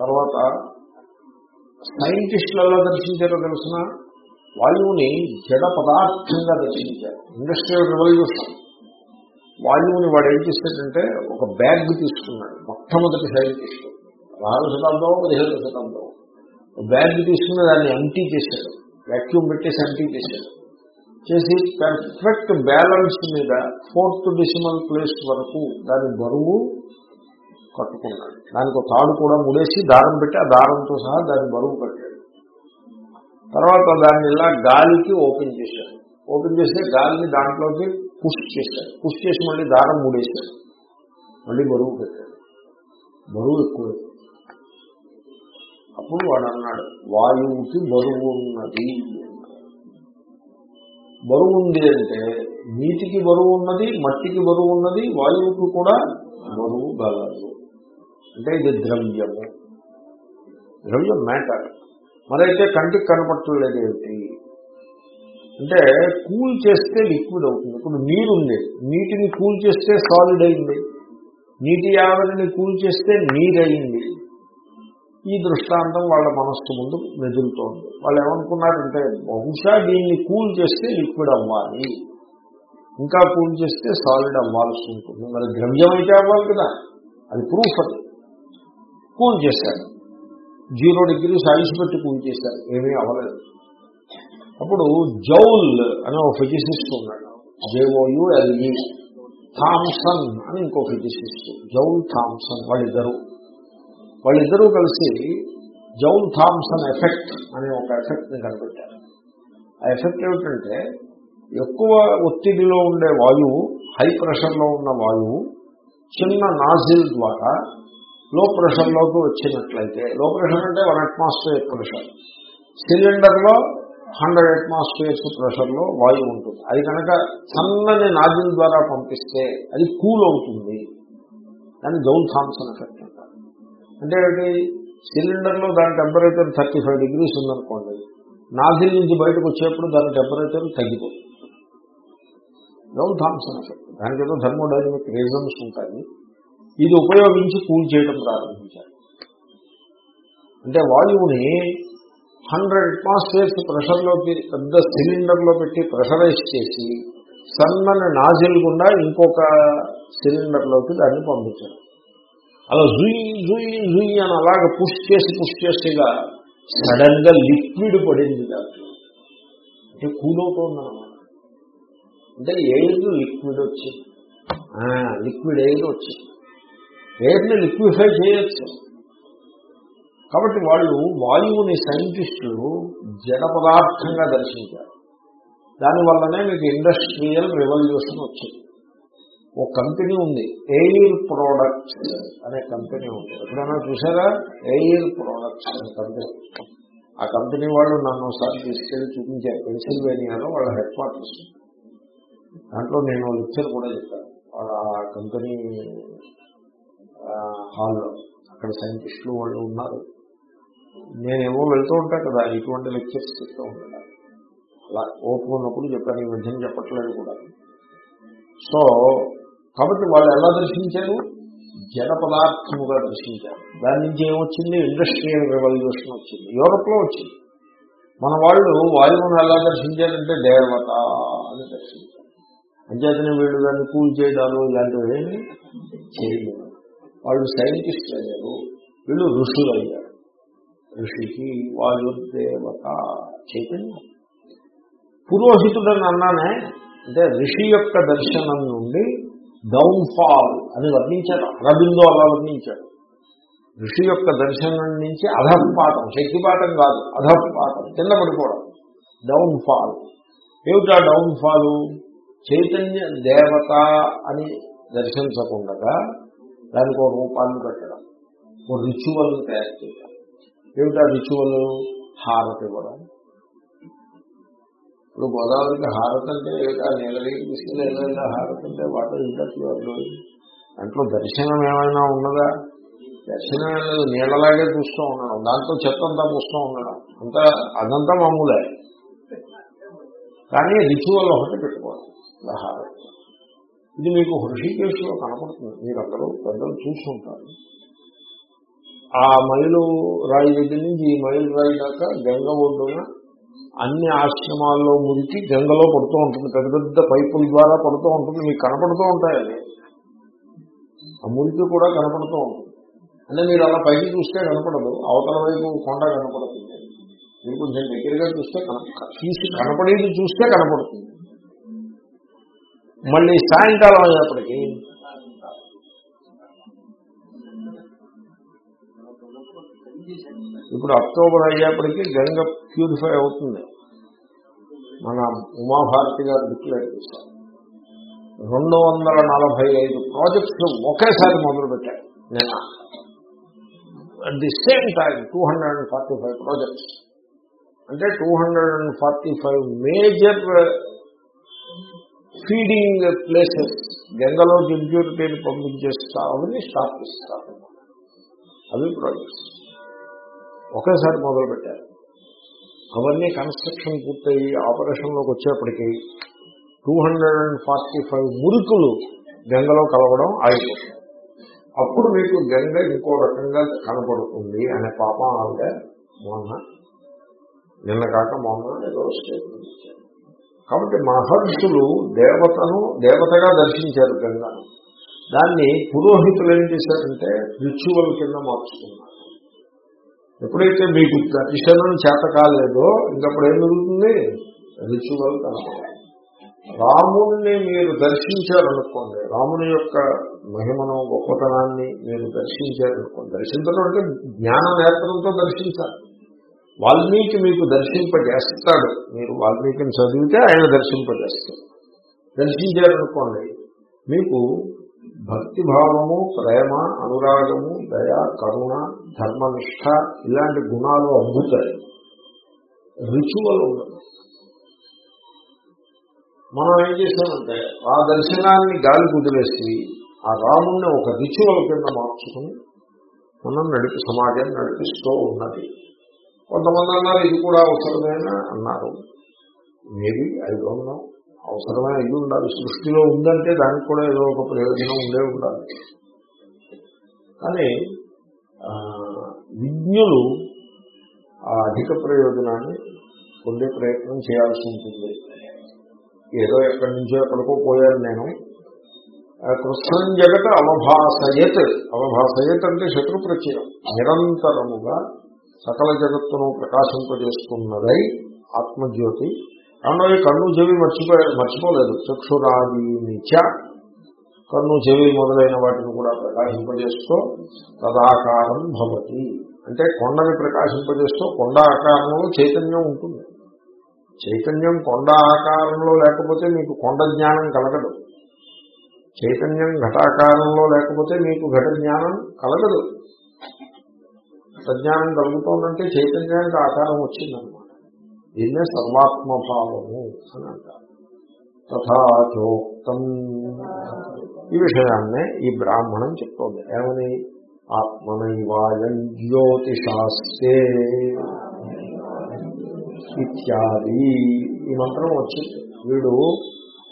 తర్వాత సైంటిస్టులలో దర్శించారో తెలుసిన వాయువుని జడ పదార్థంగా దర్శించారు. ఇండస్ట్రియల్ రెవల్యూషన్ వాయువుని వాడు ఏం చేశాడంటే ఒక బ్యాగ్ తీసుకున్నాడు. మొట్టమొదటి సైంటిస్ట్ పదహారు శతాబ్దం పదిహేడు శతాబ్దం బ్యాగ్ తీసుకుని దాన్ని ఎంటీ చేశాడు. వ్యాక్యూమ్ పెట్టేసి ఎంటీ చేశాడు. చేసి పర్ఫెక్ట్ బ్యాలెన్స్ మీద ఫోర్త్ డిసిమల్ ప్లేస్ వరకు దాని బరువు కట్టుకున్నాడు దానికి తాడు కూడా ముడేసి దారం పెట్టి ఆ దారంతో సహా దాన్ని బరువు కట్టాడు. తర్వాత దాన్ని ఇలా గాలికి ఓపెన్ చేశాడు. ఓపెన్ చేస్తే గాలిని దాంట్లోకి పుష్ చేశాడు. పుష్ చేసి మళ్ళీ దారం ముడేశాడు. మళ్ళీ బరువు పెట్టాడు బరువు ఎక్కువ. అప్పుడు వాడు అన్నాడు వాయువుకి బరువు ఉన్నది. బరువు ఉంది అంటే నీటికి బరువు ఉన్నది మట్టికి బరువు ఉన్నది వాయువుకి కూడా బరువు గలదు. అంటే ఇది ద్రవ్యము. ద్రవ్యం మ్యాటర్ మరైతే కంటికి కనపట్టలేదు ఏంటి అంటే కూల్ చేస్తే లిక్విడ్ అవుతుంది. ఇప్పుడు నీరు ఉంది నీటిని కూల్ చేస్తే సాలిడ్ అయింది. నీటి ఆవిరిని కూల్ చేస్తే నీరైంది. ఈ దృష్టాంతం వాళ్ళ మనస్సు ముందు మెదులుతోంది. వాళ్ళు ఏమనుకున్నారంటే బహుశా దీన్ని కూల్ చేస్తే లిక్విడ్ అవ్వాలి. ఇంకా కూల్ చేస్తే సాలిడ్ అవ్వాల్సి ఉంటుంది. మరి ద్రవ్యం అయితే అవ్వాలి కదా. అది ప్రూఫ్ అది. కూల్ చేశారు. జీరో డిగ్రీస్ ఐస్ పెట్టి కూల్ చేశారు. ఏమీ అవ్వలేదు. అప్పుడు జౌల్ అనే ఒక ఫిజిసిస్ట్ ఉన్నాడు. జేఓయుఎల్ఈ థామ్సన్ అని ఇంకో ఫిజిసిస్ట్. జౌల్ థామ్సన్ వాళ్ళిద్దరూ. వాళ్ళిద్దరూ కలిసి జౌల్ థామ్సన్ ఎఫెక్ట్ అనే ఒక ఎఫెక్ట్ని కనిపెట్టారు. ఆ ఎఫెక్ట్ ఏమిటంటే ఎక్కువ ఒత్తిడిలో ఉండే వాయువు హై ప్రెషర్లో ఉన్న వాయువు చిన్న నాజిల్ ద్వారా లో ప్రెషర్లోకి వచ్చినట్లయితే లో ప్రెషర్ అంటే వన్ అట్మాస్ఫియర్ ప్రెషర్. సిలిండర్లో హండ్రెడ్ అట్మాస్ఫియర్స్ ప్రెషర్లో వాయువు ఉంటుంది. అది కనుక సన్నని నాజిల్ ద్వారా పంపిస్తే అది కూల్ అవుతుంది. దాన్ని జౌల్ థామ్సన్ ఎఫెక్ట్ అంటారు. అంటే ఏంటి సిలిండర్లో దాని టెంపరేచర్ థర్టీ ఫైవ్ డిగ్రీస్ ఉందనుకోండి నాజిల్ నుంచి బయటకు వచ్చేప్పుడు దాని టెంపరేచర్ తగ్గిపోతుంది. Joule Thomson effect. దానికి ఏదో థర్మోడైనమిక్ రీజన్స్ ఉంటాయి. ఇది ఉపయోగించి కూల్ చేయడం ప్రారంభించారు. అంటే వాయువుని హండ్రెడ్ అట్మాస్ఫియర్స్ ప్రెషర్లోకి పెద్ద సిలిండర్లో పెట్టి ప్రెషరైజ్ చేసి సన్నని నాజిల్ గుండా ఇంకొక సిలిండర్లోకి దాన్ని పంపించారు. అలా జుయి జుయి జుయి అని అలాగ పుష్ చేసి పుష్ చేసేగా సడన్గా లిక్విడ్ పడింది దాంట్లో. అంటే కూల్ అవుతుంది అనమాట అంటే ఎయిర్ లిక్విడ్ వచ్చింది లిక్విడ్ ఎయిర్ వచ్చింది ఎయిర్ని లిక్విఫై చేయొచ్చు. కాబట్టి వాళ్ళు వాయువుని సైంటిస్టులు జడ పదార్థంగా దర్శించారు. దానివల్లనే మీకు ఇండస్ట్రియల్ రెవల్యూషన్ వచ్చింది. ఓ కంపెనీ ఉంది ఎయిర్ ప్రోడక్ట్స్ అనే కంపెనీ ఉంది. ఎప్పుడైనా చూసారా? ఎయిర్ ప్రోడక్ట్స్ అనే కంపెనీ. ఆ కంపెనీ వాళ్ళు నన్ను ఒకసారి తీసుకెళ్ళి చూపించారు. పెన్సిల్వేనియాలో వాళ్ళ హెడ్ క్వార్టర్స్. దాంట్లో నేను లెక్చర్ కూడా చెప్పాను. వాళ్ళ ఆ కంపెనీ హాల్లో. అక్కడ సైంటిస్టులు వాళ్ళు ఉన్నారు. నేనేమో వెళ్తూ ఉంటాను కదా ఇటువంటి లెక్చర్స్ చెప్తూ ఉంటాను అలా ఓపెన్ ఉన్నప్పుడు చెప్పాను ఈ మధ్యన చెప్పట్లేదు కూడా. సో కాబట్టి వాళ్ళు ఎలా దర్శించారు? జన పదార్థముగా దర్శించారు. దాని నుంచి ఏమొచ్చింది? ఇండస్ట్రియల్ రెవల్యూషన్ వచ్చింది. యూరోప్లో వచ్చింది. మన వాళ్ళు వాయువును ఎలా దర్శించారంటే దేవత అని దర్శించారు. అంచేతనే వీళ్ళు దాన్ని కూల్ చేయడాలు ఇలాంటివి ఏమి చేయలేదు. వాళ్ళు సైంటిస్ట్ అయ్యారు వీళ్ళు ఋషులు అయ్యారు ఋషికి వాయుదేవత చైతన్యం. పురోహితుడని అన్నానే అంటే ఋషి యొక్క దర్శనం నుండి డౌన్ ఫాల్ అని వర్ణించారు. అరబిందో అలా వర్ణించాడు ఋషి యొక్క దర్శనం నుంచి అధపాతం శక్తిపాతం కాదు అధపాతం కింద పడిపోవడం. డౌన్ ఫాల్ ఏమిటా డౌన్ఫాల్ చైతన్య దేవత అని దర్శించకుండగా దానికి ఒక రూపాన్ని పెట్టడం. ఒక రిచువల్ తయారు చేయడం ఏమిటా రిచువల్ హారతి ఇవ్వడం. ఇప్పుడు గోదావరికి హారతి అంటే ఏమిటా? నీలగిరి తీసుకెళ్ళి హారతి అంటే వాటర్ ఇంట్లో దాంట్లో దర్శనం ఏమైనా ఉన్నదా? దర్శనం లేదు. నీళ్ళలాగే చూస్తూ ఉండడం దాంట్లో చెత్త అంతా పూస్తూ ఉండడం అంతా అదంతా మామూలే. కానీ రిచువల్ ఒకటి పెట్టుకోవాలి. హారతి. ఇది మీకు హృషికేశ్లో కనపడుతుంది. మీరందరూ పెద్దలు చూసుకుంటారు. ఆ మైలు రాయి దగ్గర నుంచి ఈ మైలు రాయి దాకా గంగ ఒడ్డున అన్ని ఆశ్రమాల్లో మురికి గంగలో పడుతూ ఉంటుంది. పెద్ద పెద్ద పైపుల ద్వారా పడుతూ ఉంటుంది. మీకు కనపడుతూ ఉంటాయి ఆ మురికి కూడా కనపడుతూ ఉంటుంది. అంటే మీరు అలా పైకి చూస్తే కనపడదు. అవతల వైపు కొండ కనపడుతుంది. మీరు కొంచెం దగ్గరగా చూస్తే కనపడ తీసి కనపడేది చూస్తే కనపడుతుంది. మళ్ళీ సాయంకాలం అయ్యేప్పటికీ ఇప్పుడు అక్టోబర్ అయ్యేప్పటికీ గంగ ప్యూరిఫై అవుతుంది. మన ఉమాభారతి గారు డిక్లేర్ చేశారు. రెండు వందల నలభై ఐదు ప్రాజెక్ట్స్ ఒకేసారి మొదలుపెట్టారు నేను at the same time two hundred and forty five projects అంటే two hundred and forty five major feeding places గంగలో ఇంప్యూరిటీని పంపించేస్తా స్థాపిస్తారు అవి ప్రాజెక్ట్స్ ఒకేసారి మొదలుపెట్టారు. అవన్నీ కన్స్ట్రక్షన్ పూర్తయి ఆపరేషన్లోకి వచ్చేప్పటికీ two hundred and forty five మురుకులు గంగలో కలవడం ఆగిపోతుంది. అప్పుడు మీకు గంగ ఇంకో రకంగా కనపడుతుంది అనే పాపం ఆవిడ మొన్న నిన్న కాక మొన్న ఏదో స్టేట్మెంట్ ఇచ్చారు. కాబట్టి మహర్షులు దేవతను దేవతగా దర్శించారు గంగను దాన్ని పురోహితులు ఏం చేశారంటే రిచువల్ కింద మార్చుకున్నారు. ఎప్పుడైతే మీకు దర్శనం చేత కాలేదో ఇంకప్పుడు ఏం జరుగుతుంది? రిచువల్ కనపడాలి రాముణ్ణి మీరు దర్శించారనుకోండి రాముని యొక్క మహిమను గొప్పతనాన్ని మీరు దర్శించారనుకోండి. దర్శించడం అంటే జ్ఞాన నేత్రంతో దర్శించాలి. వాల్మీకి మీకు దర్శింపజేస్తాడు. మీరు వాల్మీకిని చదివితే ఆయన దర్శింపజేస్తాడు. దర్శించారనుకోండి మీకు భక్తి భావము ప్రేమ అనురాగము దయ కరుణ ధర్మనిష్ట ఇలాంటి గుణాలు అద్భుతాయి రిచువల్ ఉండదు మనం ఏం చేసామంటే ఆ దర్శనాన్ని గాలి కుదిలేసి ఆ రాముణ్ణి ఒక రిచువల్ కింద మార్చుకుని మనం నడిపి సమాజం నడిపిస్తూ ఉన్నది. కొంతమంది అన్నారు ఇది కూడా అవసరమేనా? అన్నారు. మేబీ ఐదు నో. అవసరమైన అయ్యి ఉండాలి. సృష్టిలో ఉందంటే దానికి కూడా ఏదో ఒక ప్రయోజనం ఉండే ఉండాలి. కానీ విజ్ఞులు ఆ అధిక ప్రయోజనాన్ని పొందే ప్రయత్నం చేయాల్సి ఉంటుంది. ఏదో ఎక్కడి నుంచో ఎక్కడికో పోయాను నేను. ఆ, కృష్ణం జగత అవభాసయత్. అవభాసయత్ అంటే శత్రు ప్రత్యయం. నిరంతరముగా సకల జగత్తును ప్రకాశింపజేస్తున్నదై ఆత్మజ్యోతి. అందులో కన్ను చెవి మర్చిపోయా మర్చిపోలేదు. చక్షురాదీనిచ కన్ను చెవి మొదలైన వాటిని కూడా ప్రకాశింపజేస్తూ తదాకారం భవతి. అంటే కొండని ప్రకాశింపజేస్తూ కొండ ఆకారంలో చైతన్యం ఉంటుంది. చైతన్యం కొండ ఆకారంలో లేకపోతే మీకు కొండ జ్ఞానం కలగదు. చైతన్యం ఘటాకారంలో లేకపోతే మీకు ఘట జ్ఞానం కలగదు. సజ్ఞానం కలుగుతోందంటే చైతన్యానికి ఆకారం వచ్చిందనమాట దీన్నే సర్వాత్మభావము అని అంటారు. తథాచోక్తం ఈ విషయాన్నే ఈ బ్రాహ్మణం చెప్తోంది. ఏమని? ఆత్మనైవాయం జ్యోతిషాస్తే ఇత్యాది. ఈ మంత్రం వచ్చింది. వీడు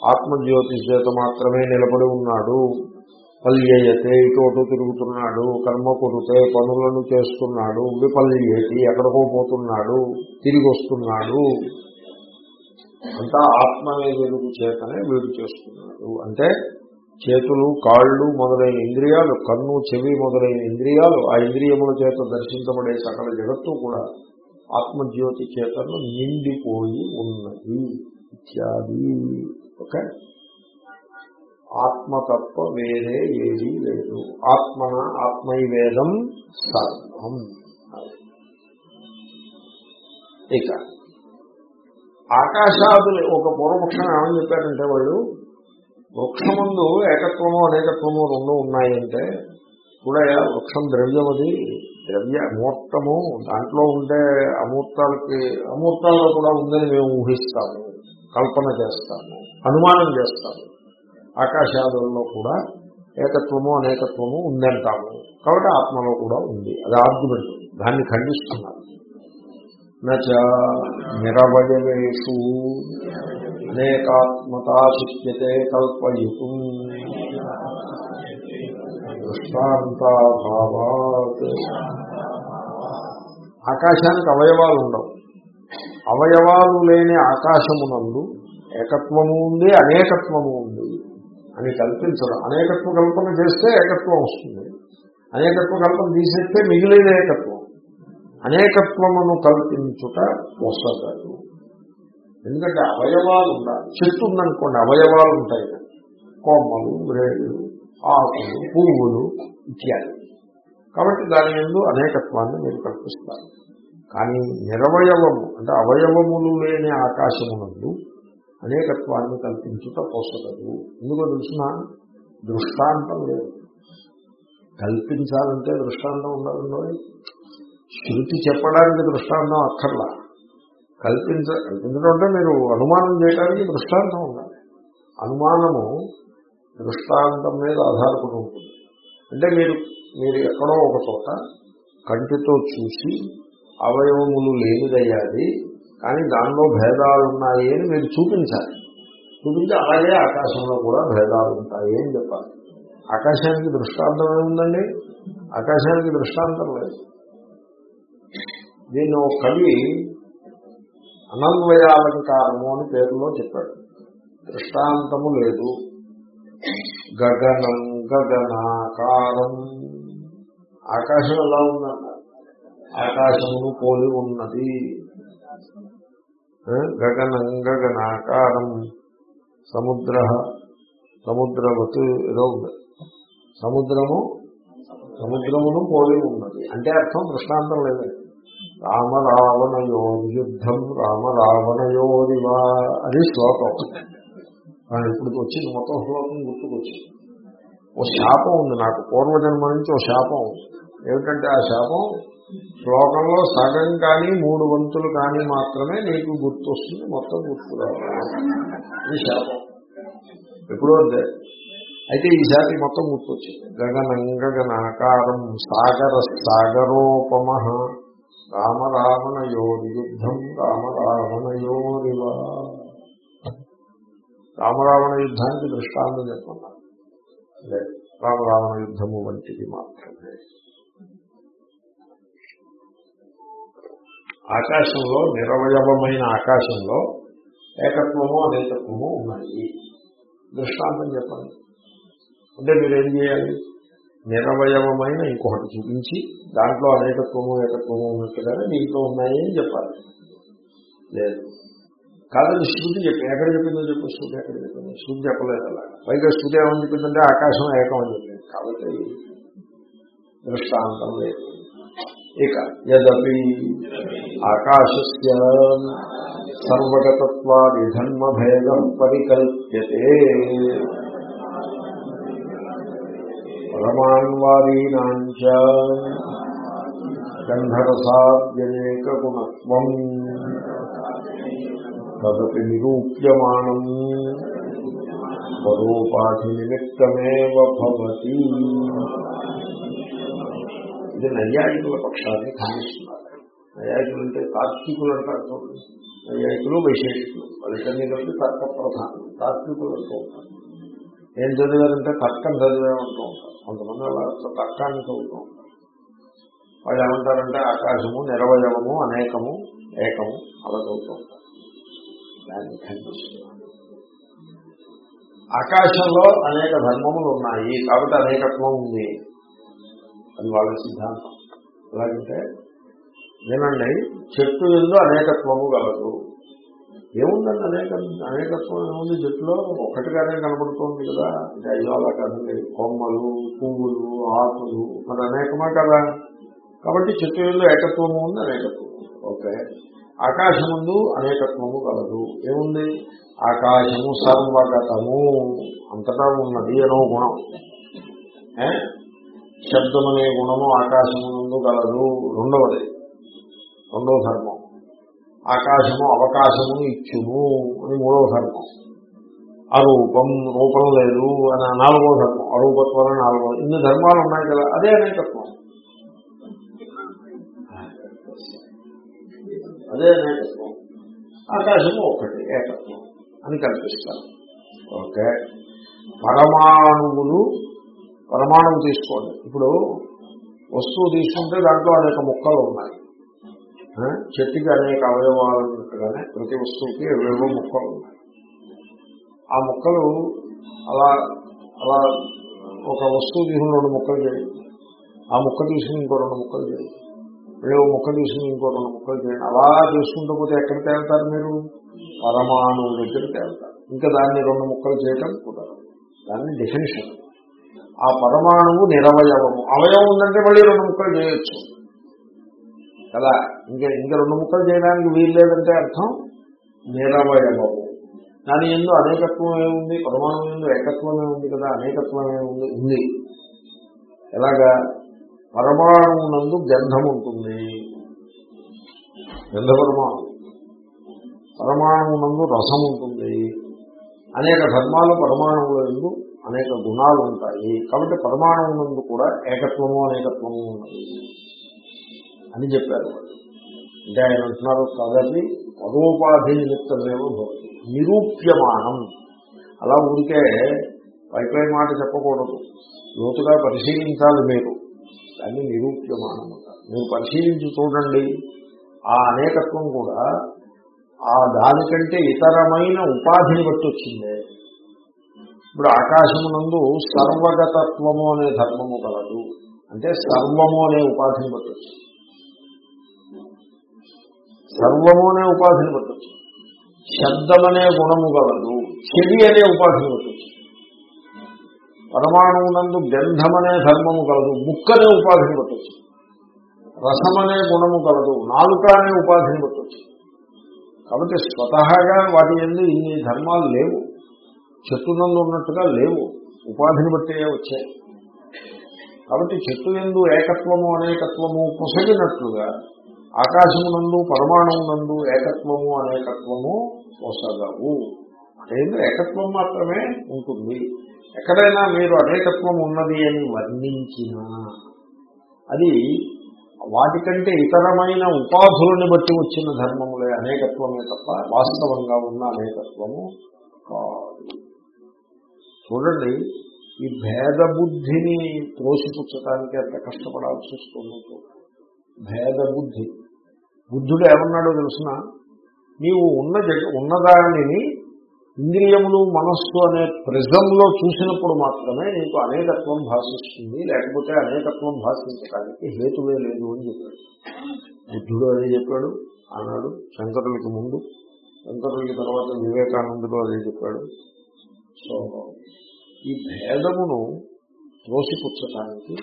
ఆత్మజ్యోతిష్ చేత మాత్రమే నిలబడి ఉన్నాడు. పల్యయతే ఇటు తిరుగుతున్నాడు కర్మ కురితే పనులను చేస్తున్నాడు విపల్యతి ఎక్కడికో పోతున్నాడు తిరిగి వస్తున్నాడు. అంతా ఆత్మనే వెలుగు చేతనే వీడు చేస్తున్నాడు. అంటే చేతులు కాళ్ళు మొదలైన ఇంద్రియాలు కన్ను చెవి మొదలైన ఇంద్రియాలు ఆ ఇంద్రియముల చేత దర్శించబడే సకల జగత్తు కూడా ఆత్మజ్యోతి చేతను నిండిపోయి ఉన్నది. ఇత్యాది. ఓకే? ఆత్మ తప్ప వేరే ఏది లేదు. ఆత్మన ఆత్మైవేదం సర్వం. ఇక ఆకాశాదులు ఒక పూర్వపక్షం ఏమని చెప్పారంటే వాళ్ళు వృక్షముందు ఏకత్వము అనేకత్వము రెండు ఉన్నాయంటే కూడా వృక్షం ద్రవ్యం అది ద్రవ్య అమూర్తము దాంట్లో ఉండే అమూర్తాలకి అమూర్తాల్లో కూడా ఉందని మేము ఊహిస్తాము కల్పన చేస్తాము అనుమానం చేస్తాము. ఆకాశాదుల్లో కూడా ఏకత్వము అనేకత్వము ఉందంటాము. కాబట్టి ఆత్మలో కూడా ఉంది. అది ఆర్గ్యుమెంట్. దాన్ని ఖండిస్తున్నారు. నచ నిరవయవేషు అనేకాత్మతా శక్యతే కల్పయుతం. దృష్టాంతాభావాత్. ఆకాశానికి అవయవాలు ఉండవు. అవయవాలు లేని ఆకాశమునందు ఏకత్వము ఉంది అనేకత్వము ఉంది. అని కల్పించడం. అనేకత్వ కల్పన చేస్తే ఏకత్వం వస్తుంది. అనేకత్వ కల్పన తీసేస్తే మిగిలిన ఏకత్వం. అనేకత్వమును కల్పించుట వస్తారు ఎందుకంటే అవయవాలు ఉండాలి. చెట్టు ఉందనుకోండి అవయవాలు ఉంటాయి. కొమ్మలు వ్రేళ్ళు ఆకులు పువ్వులు ఇత్యాది. కాబట్టి దాని ఎందు అనేకత్వాన్ని మీరు కల్పిస్తారు. కానీ నిరవయవము అంటే అవయవములు లేని ఆకాశమునందు అనేకత్వాన్ని కల్పించుట పోసగదు. ఎందుకో తెలిసిన? దృష్టాంతం లేదు. కల్పించాలంటే దృష్టాంతం ఉండాలండి శృతి చెప్పడానికి దృష్టాంతం అక్కర్లా. కల్పించ కల్పించడం అంటే మీరు అనుమానం చేయడానికి దృష్టాంతం ఉండాలి. అనుమానము దృష్టాంతం మీద ఆధారపడి ఉంటుంది. అంటే మీరు మీరు ఎక్కడో ఒక చోట కంటితో చూసి అవయవములు లేనిదయ్యాది కానీ దానిలో భేదాలు ఉన్నాయి అని మీరు చూపించాలి. చూపించి అలాగే ఆకాశంలో కూడా భేదాలు ఉంటాయి అని చెప్పాలి. ఆకాశానికి దృష్టాంతం ఏముందండి ఆకాశానికి దృష్టాంతం లేదు. దీన్ని ఒక కవి అనన్వయాలంకారము అని పేరులో చెప్పాడు. దృష్టాంతము లేదు. గగనం గగనాకారం. ఆకాశం ఎలా ఉందన్నారు ఆకాశమును పోలి ఉన్నది. గగనం గగనాకారం సముద్ర సముద్రవత్ ఏదో ఉంది. సముద్రము సముద్రమును పోలి ఉన్నది. అంటే అర్థం దృష్టాంతం లేదండి రామ రావణయో యుద్ధం రామ రావణయోరివా అది శ్లోకం ఇప్పుడు వచ్చింది. మొత్తం శ్లోకం గుర్తుకొచ్చింది. ఓ శాపం ఉంది నాకు. పూర్వజన్మ నుంచి ఓ శాపం ఉంది. ఏమిటంటే ఆ శాపం శ్లోకంలో సగం కానీ మూడు వంతులు కానీ మాత్రమే నీకు గుర్తొస్తుంది మొత్తం గుర్తురావు ఇది శాపం. ఎప్పుడో అంతే. అయితే ఈసారి మొత్తం గుర్తొచ్చింది. గగనం గగనాకారం సాగర సాగరోపమ రామ రావణయోరి యుద్ధం రామ రావణయోరివా రామరావణ యుద్ధానికి దృష్టాంతం చెప్పన్నారు రామరావణ యుద్ధము వంటిది మాత్రమే. ఆకాశంలో నిరవయవమైన ఆకాశంలో ఏకత్వము అనేకత్వము ఉన్నాయి. దృష్టాంతం చెప్పండి. అంటే మీరేం చేయాలి? నిరవయవమైన ఇంకొకటి చూపించి దాంట్లో అనేకత్వము ఏకత్వము ఉన్నట్టుగానే దీంట్లో ఉన్నాయి అని చెప్పాలి. లేదు. కాదని శృతి చెప్పి ఎక్కడ చెప్పిందో చెప్పి శృతి ఎక్కడ చెప్పింది. శృతి చెప్పలేదు అలా. పైగా శృతి ఏమని చెప్పిందంటే ఆకాశం ఏకం అని చెప్పింది. కాబట్టి దృష్టాంతం లేదు. ఇక యదపి ఆకాశస్య సర్వగతత్వాది ధర్మభేదం పరికల్ప్యతే పరమాన్వాదీనాంచ గంధరసాద్యనేక గుణత్వం తదపి నిరూప్యమానం స్వరూపాధి నిమిత్తమేవ భవతి ఇది నైయాయికుల పక్షాన్ని ఖండిస్తున్నారు. నైయాయికులు అంటే తాత్వికులు అంటారు చూడండి. నైయాయికులు వైశేషికులు వాళ్ళిద్దరినీ కలిపి తర్క ప్రధానం తాత్వికులు అంటూ ఉంటారు. ఏం చదివారంటే తర్కం చదివామంటూ ఉంటారు. కొంతమంది అలా తర్కాన్ని చదువుతూ ఉంటారు. వాళ్ళు ఏమంటారంటే ఆకాశము నిరవయవము అనేకము ఏకము అలా చదువుతూ ఉంటారు. దాన్ని ఖండిస్తున్నారు. ఆకాశంలో అనేక ధర్మములు ఉన్నాయి. కాబట్టి అనేకత్వం ఉంది. అది వాళ్ళ సిద్ధాంతం. ఎలాగంటే వినండి చెట్టు ఎందు అనేకత్వము కలదు ఏముందండి అనేక అనేకత్వం ఏముంది? చెట్టులో ఒకటిగానే కనబడుతోంది కదా. అంటే అయ్యో అలా కదండి. కొమ్మలు పువ్వులు ఆకులు మరి అనేకమా కదా. కాబట్టి చెట్టు ఎందు ఏకత్వము ఉంది అనేకత్వం ఓకే. ఆకాశముందు అనేకత్వము కలదు ఏముంది? ఆకాశము సర్వగతము. అంతటా ఉన్నది అనో గుణం. శబ్దమనే గుణము ఆకాశమునందు గలదు రెండవది రెండవ ధర్మం. ఆకాశము అవకాశము ఇచ్చును అని మూడవ ధర్మం. అరూపం రూపం లేదు అని నాలుగవ ధర్మం. అరూపత్వం అని ఇన్ని ధర్మాలు ఉన్నాయి కదా అదే అనేకత్వం అదే అనేకత్వం ఆకాశము ఒకటి ఏకత్వం అని కల్పిస్తారు. ఓకే. పరమాణువులు ప్రమాణం తీసుకోండి. ఇప్పుడు వస్తువు తీసుకుంటే దాంట్లో అనేక ముక్కలు ఉన్నాయి. చెట్టుకి అనేక అవయవాలు ఉన్నట్టుగానే ప్రతి వస్తువుకి ఏవేవో ముక్కలు ఉన్నాయి. ఆ ముక్కలు అలా అలా ఒక వస్తువు తీసుకుని రెండు ముక్కలు చేయండి ఆ ముక్క తీసుకుని ఇంకో రెండు ముక్కలు చేయండి మళ్ళీ ఓ ముక్క తీసుకుని ఇంకో రెండు ముక్కలు చేయండి. అలా తీసుకుంటూ పోతే ఎక్కడ తేలుతారు మీరు? పరమాణువు దగ్గర తేలుతారు ఇంకా దాన్ని రెండు ముక్కలు చేయటం కుదరదు. దాన్ని డెఫినేషన్ ఆ పరమాణువు నిరవయవము. అవయవం ఉందంటే మళ్ళీ రెండు ముక్కలు చేయొచ్చు. కదా? ఇంకా ఇంకా రెండు ముక్కలు చేయడానికి వీలు లేదంటే అర్థం? నిరవయవము. దాని ఎందు అనేకత్వం ఏముంది పరమాణువు ఎందు ఏకత్వమే ఉంది కదా? అనేకత్వం ఏముంది ఉంది. ఎలాగా? పరమాణువునందు గంధం ఉంటుంది. గంధ పరమాణు పరమాణువునందు రసం ఉంటుంది. అనేక ధర్మాలు పరమాణువుల ఎందు అనేక గుణాలు ఉంటాయి. కాబట్టి పరమాణువునందు కూడా ఏకత్వము అనేకత్వము ఉన్నది. అని చెప్పారు. అంటే ఆయన అంటున్నారు కాబట్టి పదోపాధి నిమిత్తమేమో భవతి నిరూప్యమానం. అలా ఉంటే పైపై మాట చెప్పకూడదు. లోతుగా పరిశీలించాలి మీరు. దాన్ని నిరూప్యమానం అంటారు. మీరు పరిశీలించి చూడండి. ఆ అనేకత్వం కూడా ఆ దానికంటే ఇతరమైన ఉపాధిని బట్టి వచ్చిందే. ఇప్పుడు ఆకాశమునందు సర్వగతత్వము అనే ధర్మము కలదు. అంటే సర్వము అనే ఉపాధిని బట్టి సర్వము అనే ఉపాధిని బట్టి శబ్దమనే గుణము కలదు. చెవి అనే ఉపాధిని బట్టి పరమాణువునందు గంధమనే ధర్మము కలదు. ముక్కనే ఉపాధిని బట్టి రసమనే గుణము కలదు. నాలుక అనే ఉపాధిని బట్టి కాబట్టి స్వతహాగా వాటి ఎందు ఇన్ని ధర్మాలు లేవు. చెట్టునందు ఉన్నట్టుగా లేవు. ఉపాధిని బట్టే వచ్చాయి. కాబట్టి చెట్టు ఎందు ఏకత్వము అనేకత్వము పొసగినట్లుగా ఆకాశమునందు పరమాణువునందు ఏకత్వము అనేకత్వము పొసగవు. అదేందో? ఏకత్వం మాత్రమే ఉంటుంది. ఎక్కడైనా మీరు అనేకత్వం ఉన్నది అని వర్ణించినా అది వాటికంటే ఇతరమైన ఉపాధులను బట్టి వచ్చిన ధర్మములే. అనేకత్వమే తప్ప వాస్తవంగా ఉన్న అనేకత్వము కాదు. చూడండి ఈ భేద బుద్ధిని త్రోసిపుచ్చటానికి ఎంత కష్టపడాల్సి వస్తుందో. భేద బుద్ధి బుద్ధుడు ఏమన్నాడో తెలిసిన? నీవు ఉన్న ఉన్నదానిని ఇంద్రియములు మనస్సు అనే ప్రిజంలో చూసినప్పుడు మాత్రమే నీకు అనేకత్వం భాషిస్తుంది లేకపోతే అనేకత్వం భాషించడానికి హేతువే లేదు అని చెప్పాడు. బుద్ధుడు అదే చెప్పాడు అన్నాడు శంకరులకి ముందు శంకరులకి తర్వాత వివేకానందుడు అదే చెప్పాడు. సో ఈ భేదమును త్రోసిపుచ్చటానికి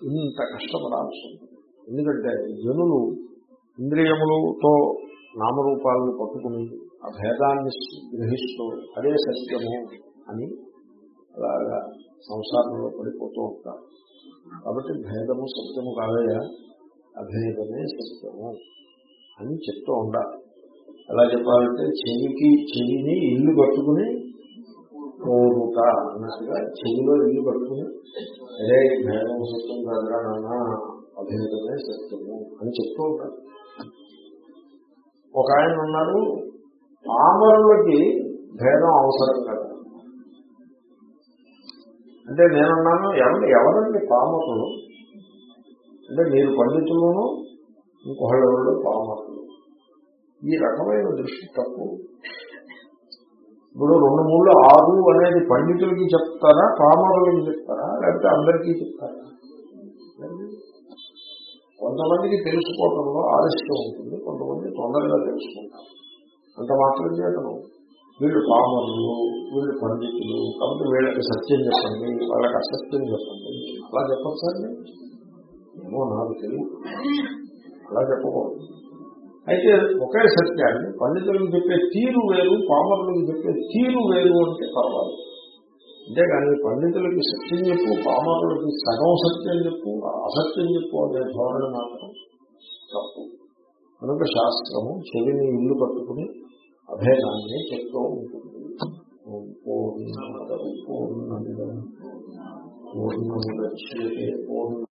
ఇంత కష్టపడాల్సి ఉంటుంది ఎందుకంటే జనులు ఇంద్రియములతో నామరూపాలను పట్టుకుని ఆ భేదాన్ని గ్రహిస్తూ అదే సత్యము అని అలాగా సంసారంలో పడిపోతూ ఉంటారు. కాబట్టి భేదము సత్యము కాదయా అభేదమే సత్యము అని చెప్తూ ఉండాలి. ఎలా చెప్పాలంటే చెవికి చెవిని ఇల్లు కట్టుకుని కోరుట అన్నట్టుగా చెవిలో ఇల్లు పడుతుంది అదే భేదం సత్యం కాదురా నాన్న అభేదమే సత్యము అని చెప్తూ ఉంటారు. ఒక ఆయన ఉన్నారు పామరులకి భేదం అవసరం కదా. అంటే నేనున్నాను ఎవరు ఎవరండి పామరులు? అంటే మీరు పండితులను ఇంకొకళ్ళు పామరులు? ఈ రకమైన దృష్టి తప్పు. ఇప్పుడు రెండు మూడు ఆరు అనేది పండితులకి చెప్తారా పామరులకి చెప్తారా లేకపోతే అందరికీ చెప్తారా? కొంతమందికి తెలుసుకోవడంలో ఆలస్యం ఉంటుంది కొంతమంది తొందరగా తెలుసుకుంటారు. అంత మాత్రం చేతను వీళ్ళు పామరులు వీళ్ళు పండితులు కాబట్టి వీళ్ళకి సత్యం చెప్పండి వాళ్ళకి అసత్యం చెప్పండి. అలా చెప్పచ్చండి ఏమో నాకు తెలియదు. అలా చెప్పకూడదు. అయితే ఒకే సత్యాన్ని పండితులకు చెప్పే తీరు వేరు పామరులకు చెప్పే తీరు వేరు అంటే పర్వాలేదు అంతేగాని పండితులకి సత్యం చెప్పు పామరులకి సగం సత్యం చెప్పు అసత్యం చెప్పు అనే ధోరణి మాత్రం తప్పు. కనుక శాస్త్రము చెవిని ఇల్లు పట్టుకుని అభేదాన్ని చెప్తూ ఉంటుంది. పూర్ణ పూర్ణ పూర్ణ పూర్ణ